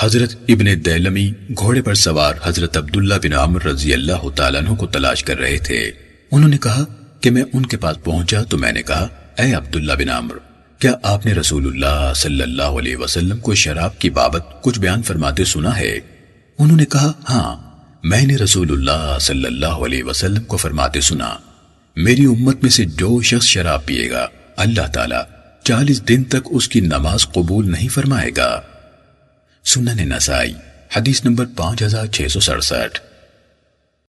حضرت ابن دیلمی گھوڑے پر سوار حضرت عبداللہ بن عمر رضی اللہ تعالیٰ عنہ کو تلاش کر رہے تھے۔ انہوں نے کہا کہ میں ان کے پاس پہنچا تو میں نے کہا، اے عبداللہ بن عمر، کیا آپ نے رسول اللہ صلی اللہ علیہ وسلم کو شراب کی بابت کچھ بیان فرماتے سنا ہے؟ انہوں نے کہا ہاں میں نے رسول اللہ صلی اللہ علیہ وسلم کو فرماتے سنا۔ میری امت میں سے جو شخص شراب پیے گا، اللہ تعالیٰ چالیس دن تک اس کی نماز قبول نہیں فرمائے گا۔ سنن نسائی حدیث نمبر پانچ ہزار چھ سو سڑسٹھ۔